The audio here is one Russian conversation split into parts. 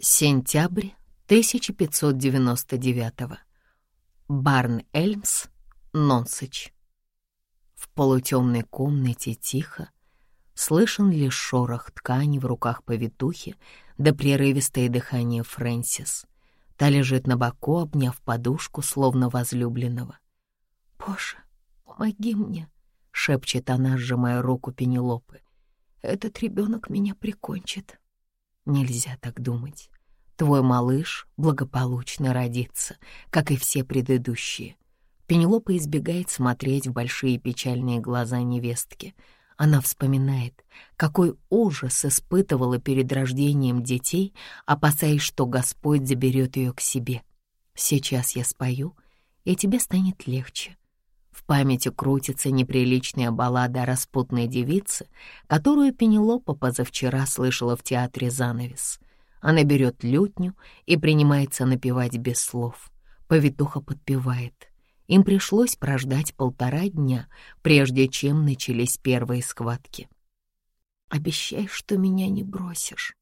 Сентябрь 1599. Барн-Эльмс, Нонсыч. В полутемной комнате тихо, слышен лишь шорох ткани в руках повитухи да прерывистое дыхание Фрэнсис. Та лежит на боку, обняв подушку, словно возлюбленного. «Боже, помоги мне!» — шепчет она, сжимая руку Пенелопы. «Этот ребенок меня прикончит». Нельзя так думать. Твой малыш благополучно родится, как и все предыдущие. Пенелопа избегает смотреть в большие печальные глаза невестки. Она вспоминает, какой ужас испытывала перед рождением детей, опасаясь, что Господь заберет ее к себе. Сейчас я спою, и тебе станет легче. В памяти крутится неприличная баллада о распутной девице, которую Пенелопа позавчера слышала в театре «Занавес». Она берет лютню и принимается напевать без слов. Повитуха подпевает. Им пришлось прождать полтора дня, прежде чем начались первые схватки. «Обещай, что меня не бросишь».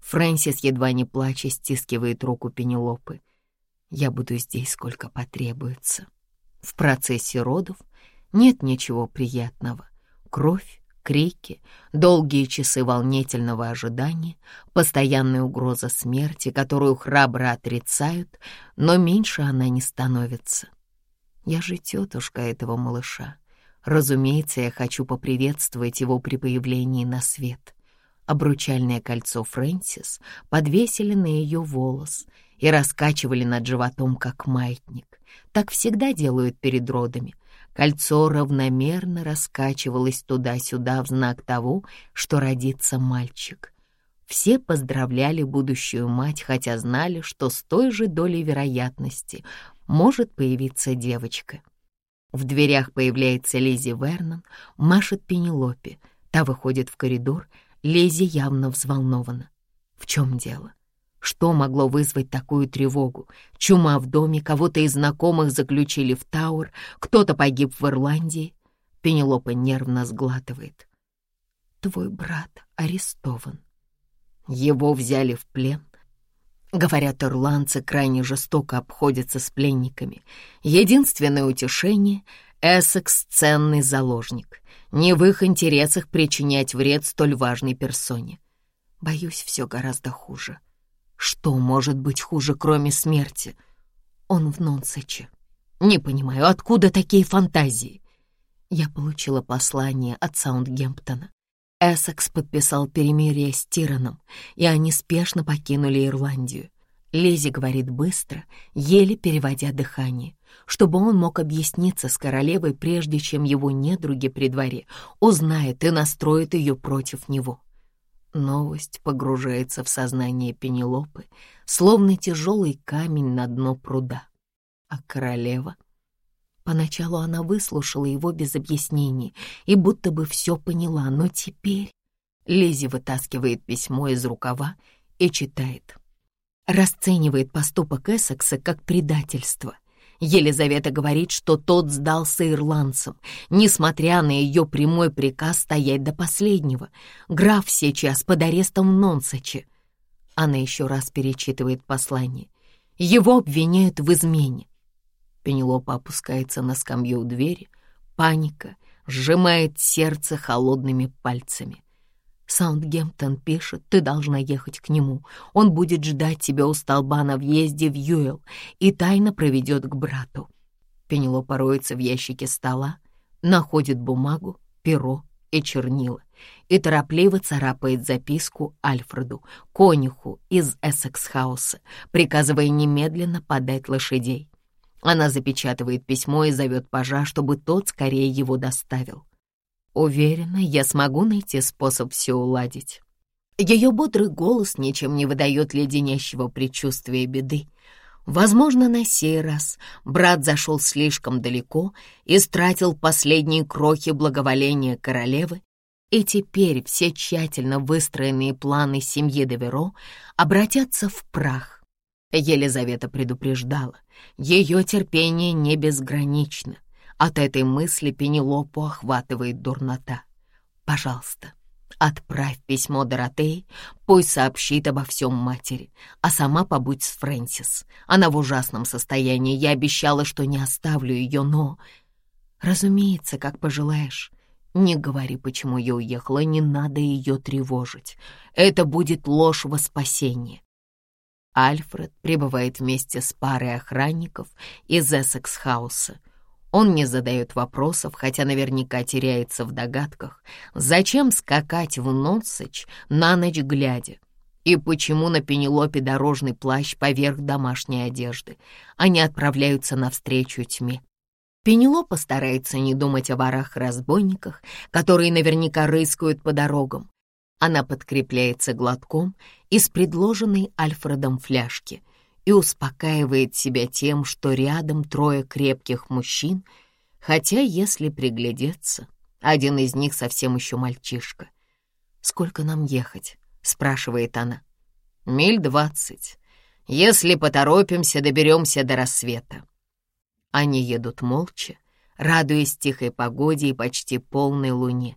Фрэнсис, едва не плача, стискивает руку Пенелопы. «Я буду здесь, сколько потребуется». В процессе родов нет ничего приятного. Кровь, крики, долгие часы волнительного ожидания, постоянная угроза смерти, которую храбро отрицают, но меньше она не становится. Я же тетушка этого малыша. Разумеется, я хочу поприветствовать его при появлении на свет. Обручальное кольцо Фрэнсис подвесили на ее волос и раскачивали над животом, как маятник. Так всегда делают перед родами. Кольцо равномерно раскачивалось туда-сюда в знак того, что родится мальчик. Все поздравляли будущую мать, хотя знали, что с той же долей вероятности может появиться девочка. В дверях появляется Лизи Вернон, машет Пенелопе. Та выходит в коридор, Лизи явно взволнована. В чем дело? Что могло вызвать такую тревогу? Чума в доме, кого-то из знакомых заключили в Тауэр, кто-то погиб в Ирландии. Пенелопа нервно сглатывает. Твой брат арестован. Его взяли в плен. Говорят, ирландцы крайне жестоко обходятся с пленниками. Единственное утешение — Эссекс — ценный заложник. Не в их интересах причинять вред столь важной персоне. Боюсь, все гораздо хуже. — что может быть хуже, кроме смерти? Он в Нонсече. Не понимаю, откуда такие фантазии? Я получила послание от Саундгемптона. Эссекс подписал перемирие с Тираном, и они спешно покинули Ирландию. Лизи говорит быстро, еле переводя дыхание, чтобы он мог объясниться с королевой, прежде чем его недруги при дворе узнают и настроят ее против него. Новость погружается в сознание Пенелопы, словно тяжелый камень на дно пруда. А королева? Поначалу она выслушала его без объяснений и будто бы все поняла, но теперь Лизи вытаскивает письмо из рукава и читает. Расценивает поступок Эссекса как предательство — Елизавета говорит, что тот сдался ирландцам, несмотря на ее прямой приказ стоять до последнего. Граф сейчас под арестом в Нонсаче. Она еще раз перечитывает послание. Его обвиняют в измене. Пенелопа опускается на скамью у двери. Паника сжимает сердце холодными пальцами. Саундгемптон пишет, ты должна ехать к нему. Он будет ждать тебя у столба на въезде в Юэл и тайно проведет к брату. Пенелопа роется в ящике стола, находит бумагу, перо и чернила и торопливо царапает записку Альфреду, конюху из Эссекс-хауса, приказывая немедленно подать лошадей. Она запечатывает письмо и зовет пажа, чтобы тот скорее его доставил. Уверена, я смогу найти способ все уладить. Ее бодрый голос ничем не выдает леденящего предчувствия беды. Возможно, на сей раз брат зашел слишком далеко и стратил последние крохи благоволения королевы, и теперь все тщательно выстроенные планы семьи Деверо обратятся в прах. Елизавета предупреждала, ее терпение не безгранично — от этой мысли Пенелопу охватывает дурнота. Пожалуйста, Отправь письмо Доротее, пусть сообщит обо всем матери, а сама побудь с Фрэнсис. Она в ужасном состоянии, я обещала, что не оставлю ее, но... Разумеется, как пожелаешь. Не говори, почему я уехала, не надо ее тревожить. Это будет ложь во спасение. Альфред прибывает вместе с парой охранников из Эссекс-хауса. Он не задает вопросов, хотя наверняка теряется в догадках, зачем скакать в Нонсыч на ночь глядя, и почему на Пенелопе дорожный плащ поверх домашней одежды. Они отправляются навстречу тьме. Пенелопа старается не думать о ворах-разбойниках, которые наверняка рыскают по дорогам. Она подкрепляется глотком из предложенной Альфредом фляжки и успокаивает себя тем, что рядом трое крепких мужчин, хотя, если приглядеться, один из них совсем еще мальчишка. «Сколько нам ехать?» — спрашивает она. «Миль двадцать. Если поторопимся, доберемся до рассвета». Они едут молча, радуясь тихой погоде и почти полной луне.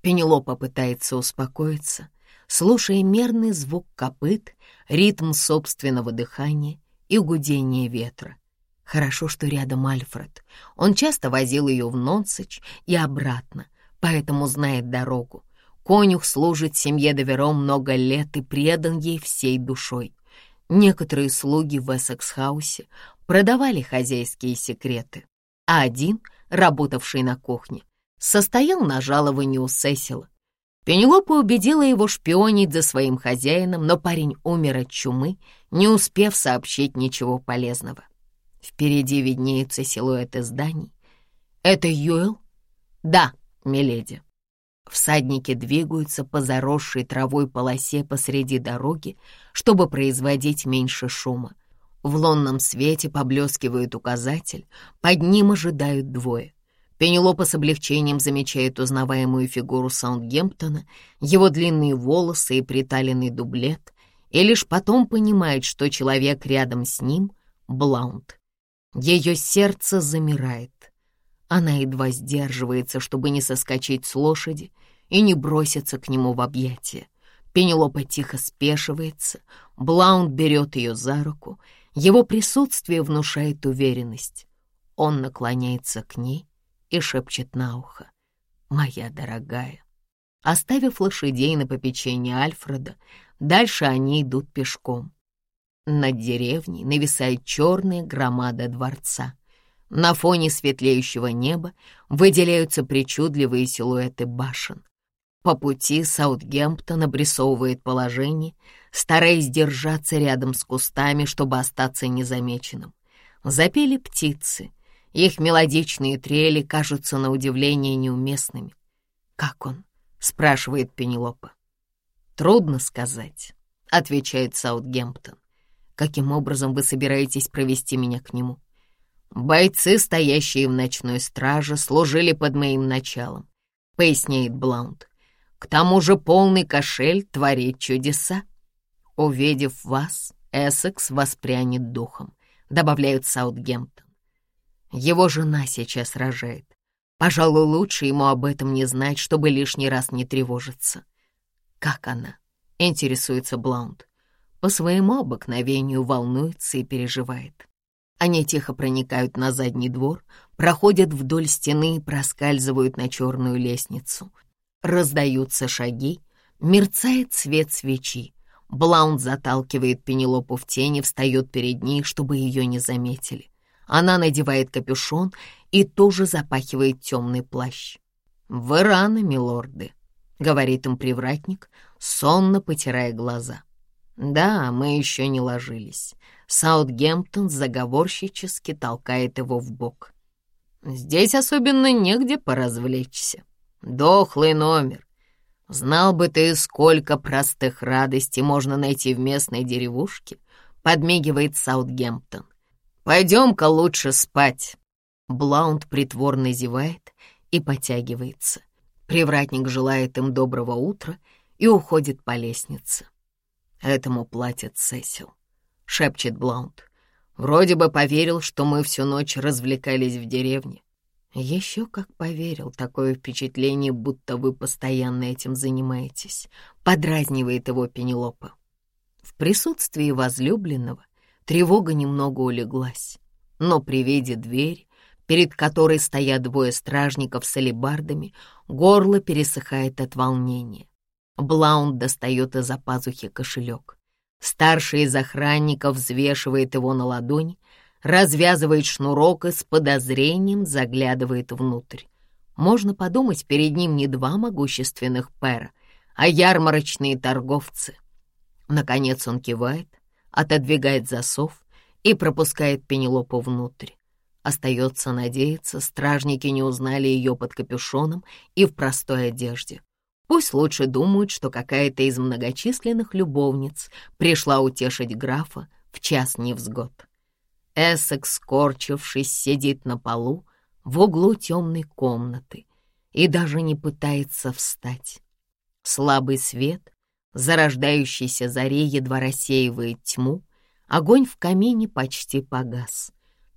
Пенелопа пытается успокоиться, слушая мерный звук копыт, ритм собственного дыхания и гудение ветра. Хорошо, что рядом Альфред. Он часто возил ее в Нонсыч и обратно, поэтому знает дорогу. Конюх служит семье Довером много лет и предан ей всей душой. Некоторые слуги в Эссекс-хаусе продавали хозяйские секреты, а один, работавший на кухне, состоял на жаловании у Сесила, Пенелопа убедила его шпионить за своим хозяином, но парень умер от чумы, не успев сообщить ничего полезного. Впереди виднеются силуэты зданий. «Это Юэл?» «Да, миледи». Всадники двигаются по заросшей травой полосе посреди дороги, чтобы производить меньше шума. В лунном свете поблескивает указатель, под ним ожидают двое. Пенелопа с облегчением замечает узнаваемую фигуру Саундгемптона, его длинные волосы и приталенный дублет, и лишь потом понимает, что человек рядом с ним — Блаунд. Ее сердце замирает. Она едва сдерживается, чтобы не соскочить с лошади и не броситься к нему в объятия. Пенелопа тихо спешивается, Блаунд берет ее за руку, его присутствие внушает уверенность. Он наклоняется к ней, и шепчет на ухо. «Моя дорогая». Оставив лошадей на попечение Альфреда, дальше они идут пешком. Над деревней нависает черная громада дворца. На фоне светлеющего неба выделяются причудливые силуэты башен. По пути Саутгемптон обрисовывает положение, стараясь держаться рядом с кустами, чтобы остаться незамеченным. Запели птицы — их мелодичные трели кажутся на удивление неуместными. «Как он?» — спрашивает Пенелопа. «Трудно сказать», — отвечает Саутгемптон. «Каким образом вы собираетесь провести меня к нему?» «Бойцы, стоящие в ночной страже, служили под моим началом», — поясняет Блаунд. «К тому же полный кошель творит чудеса. Увидев вас, Эссекс воспрянет духом», — добавляет Саутгемптон. Его жена сейчас рожает. Пожалуй, лучше ему об этом не знать, чтобы лишний раз не тревожиться. Как она? Интересуется Блаунд. По своему обыкновению волнуется и переживает. Они тихо проникают на задний двор, проходят вдоль стены и проскальзывают на черную лестницу. Раздаются шаги, мерцает свет свечи. Блаунд заталкивает Пенелопу в тени, встает перед ней, чтобы ее не заметили. Она надевает капюшон и тоже запахивает темный плащ. «Вы рано, милорды», — говорит им привратник, сонно потирая глаза. «Да, мы еще не ложились». Саутгемптон заговорщически толкает его в бок. «Здесь особенно негде поразвлечься. Дохлый номер. Знал бы ты, сколько простых радостей можно найти в местной деревушке», — подмигивает Саутгемптон. Пойдем-ка лучше спать». Блаунд притворно зевает и потягивается. Привратник желает им доброго утра и уходит по лестнице. «Этому платит Сесил», — шепчет Блаунд. «Вроде бы поверил, что мы всю ночь развлекались в деревне. Еще как поверил, такое впечатление, будто вы постоянно этим занимаетесь, подразнивает его Пенелопа. В присутствии возлюбленного тревога немного улеглась, но при виде двери, перед которой стоят двое стражников с алебардами, горло пересыхает от волнения. Блаунд достает из-за пазухи кошелек. Старший из охранников взвешивает его на ладони, развязывает шнурок и с подозрением заглядывает внутрь. Можно подумать, перед ним не два могущественных пэра, а ярмарочные торговцы. Наконец он кивает, отодвигает засов и пропускает Пенелопу внутрь. Остается надеяться, стражники не узнали ее под капюшоном и в простой одежде. Пусть лучше думают, что какая-то из многочисленных любовниц пришла утешить графа в час невзгод. Эссекс, скорчившись, сидит на полу в углу темной комнаты и даже не пытается встать. Слабый свет, зарождающийся заре, едва рассеивает тьму, огонь в камине почти погас.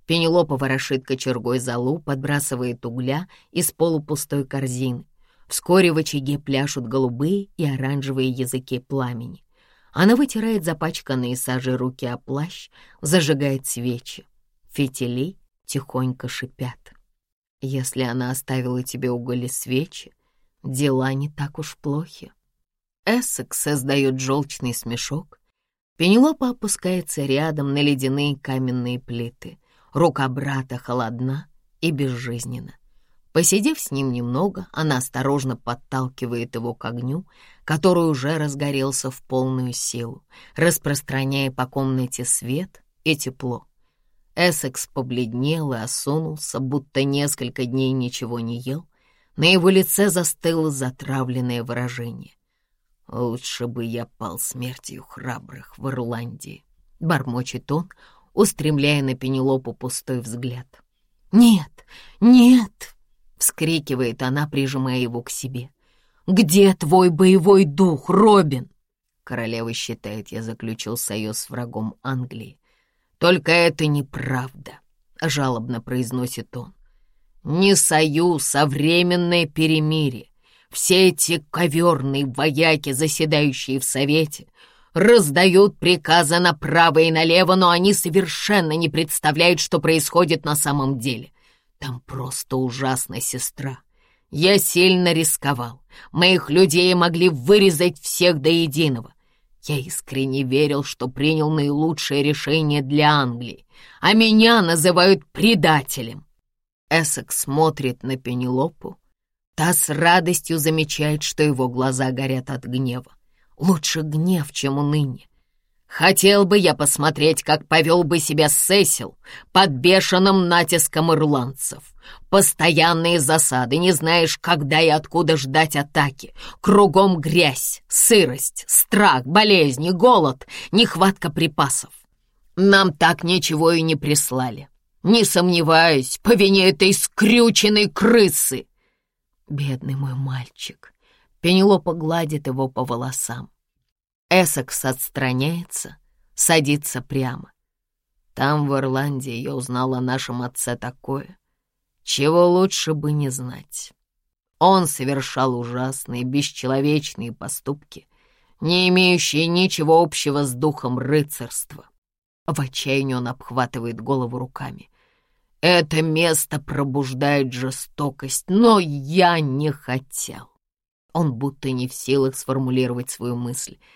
Пенелопа ворошит кочергой залу, подбрасывает угля из полупустой корзины. Вскоре в очаге пляшут голубые и оранжевые языки пламени. Она вытирает запачканные сажей руки о плащ, зажигает свечи. Фитили тихонько шипят. Если она оставила тебе уголь и свечи, дела не так уж плохи. Эссекс создает желчный смешок. Пенелопа опускается рядом на ледяные каменные плиты. Рука брата холодна и безжизненна. Посидев с ним немного, она осторожно подталкивает его к огню, который уже разгорелся в полную силу, распространяя по комнате свет и тепло. Эссекс побледнел и осунулся, будто несколько дней ничего не ел. На его лице застыло затравленное выражение. «Лучше бы я пал смертью храбрых в Ирландии», — бормочет он, устремляя на Пенелопу пустой взгляд. «Нет, нет!» — вскрикивает она, прижимая его к себе. «Где твой боевой дух, Робин?» Королева считает, я заключил союз с врагом Англии. «Только это неправда», — жалобно произносит он. «Не союз, а временное перемирие. Все эти коверные вояки, заседающие в Совете, раздают приказы направо и налево, но они совершенно не представляют, что происходит на самом деле. Там просто ужасно, сестра. Я сильно рисковал. Моих людей могли вырезать всех до единого. Я искренне верил, что принял наилучшее решение для Англии, а меня называют предателем. Эссекс смотрит на Пенелопу. Та с радостью замечает, что его глаза горят от гнева. Лучше гнев, чем уныние. Хотел бы я посмотреть, как повел бы себя Сесил под бешеным натиском ирландцев. Постоянные засады, не знаешь, когда и откуда ждать атаки. Кругом грязь, сырость, страх, болезни, голод, нехватка припасов. Нам так ничего и не прислали. Не сомневаюсь, по вине этой скрюченной крысы. Бедный мой мальчик. Пенелопа гладит его по волосам. Эссекс отстраняется, садится прямо. Там, в Ирландии, я узнал о нашем отце такое, чего лучше бы не знать. Он совершал ужасные, бесчеловечные поступки, не имеющие ничего общего с духом рыцарства. В отчаянии он обхватывает голову руками. Это место пробуждает жестокость, но я не хотел. Он будто не в силах сформулировать свою мысль —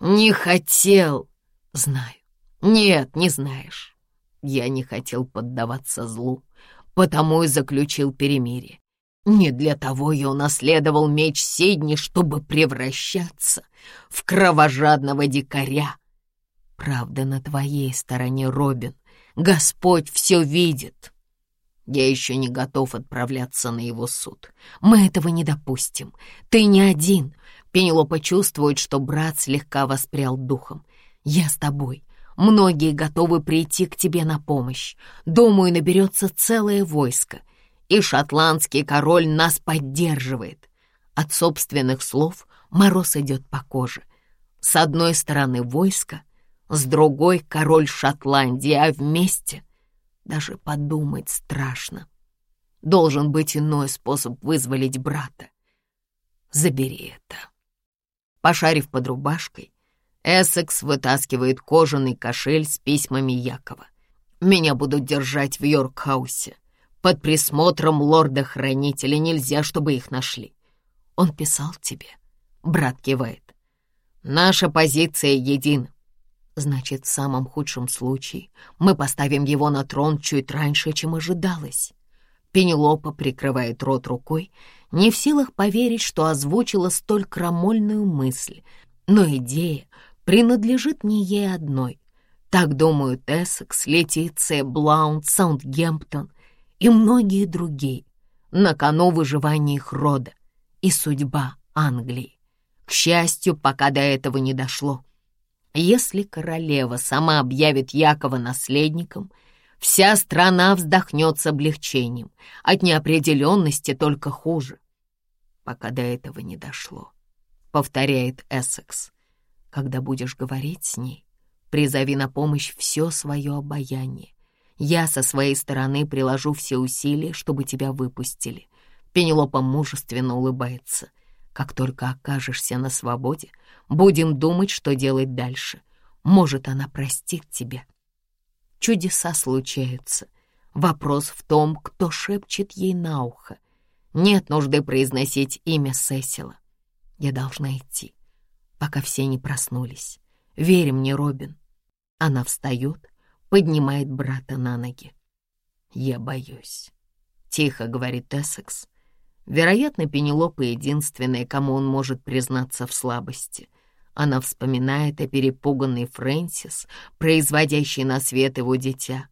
«Не хотел!» «Знаю. Нет, не знаешь. Я не хотел поддаваться злу, потому и заключил перемирие. Не для того я унаследовал меч Сидни, чтобы превращаться в кровожадного дикаря. Правда на твоей стороне, Робин. Господь все видит. Я еще не готов отправляться на его суд. Мы этого не допустим. Ты не один. Пенелопа чувствует, что брат слегка воспрял духом. «Я с тобой. Многие готовы прийти к тебе на помощь. Думаю, наберется целое войско. И шотландский король нас поддерживает». От собственных слов мороз идет по коже. С одной стороны войско, с другой — король Шотландии, а вместе даже подумать страшно. Должен быть иной способ вызволить брата. Забери это. Пошарив под рубашкой, Эссекс вытаскивает кожаный кошель с письмами Якова. Меня будут держать в Йоркхаусе. Под присмотром лорда-хранителя нельзя, чтобы их нашли. Он писал тебе. Брат кивает. Наша позиция едина. Значит, в самом худшем случае мы поставим его на трон чуть раньше, чем ожидалось. Пенелопа прикрывает рот рукой, не в силах поверить, что озвучила столь крамольную мысль. Но идея принадлежит не ей одной. Так думают Эссекс, Летиция, Блаунд, Саундгемптон и многие другие. На кону выживания их рода и судьба Англии. К счастью, пока до этого не дошло. Если королева сама объявит Якова наследником, вся страна вздохнет с облегчением. От неопределенности только хуже. Пока до этого не дошло, повторяет Эссекс. Когда будешь говорить с ней, призови на помощь все свое обаяние. Я со своей стороны приложу все усилия, чтобы тебя выпустили. Пенелопа мужественно улыбается. Как только окажешься на свободе, будем думать, что делать дальше. Может, она простит тебя. Чудеса случаются. Вопрос в том, кто шепчет ей на ухо. Нет нужды произносить имя Сесила. Я должна идти пока все не проснулись. Верь мне, Робин. Она встает, поднимает брата на ноги. «Я боюсь», — тихо говорит Эссекс. Вероятно, Пенелопа единственная, кому он может признаться в слабости. Она вспоминает о перепуганной Фрэнсис, производящей на свет его дитя.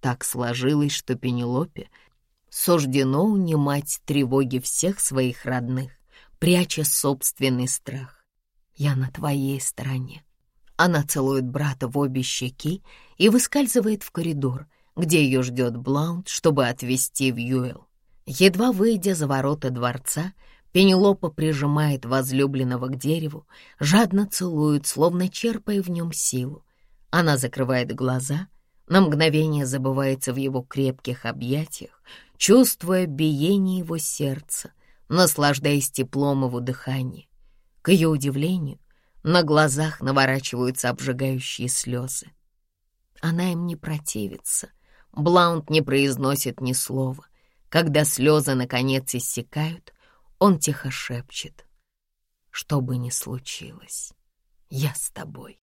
Так сложилось, что Пенелопе суждено унимать тревоги всех своих родных, пряча собственный страх. Я на твоей стороне. Она целует брата в обе щеки и выскальзывает в коридор, где ее ждет Блаунд, чтобы отвезти в Юэл. Едва выйдя за ворота дворца, Пенелопа прижимает возлюбленного к дереву, жадно целует, словно черпая в нем силу. Она закрывает глаза, на мгновение забывается в его крепких объятиях, чувствуя биение его сердца, наслаждаясь теплом его дыхания. К ее удивлению, на глазах наворачиваются обжигающие слезы. Она им не противится. Блаунд не произносит ни слова. Когда слезы наконец иссякают, он тихо шепчет. «Что бы ни случилось, я с тобой».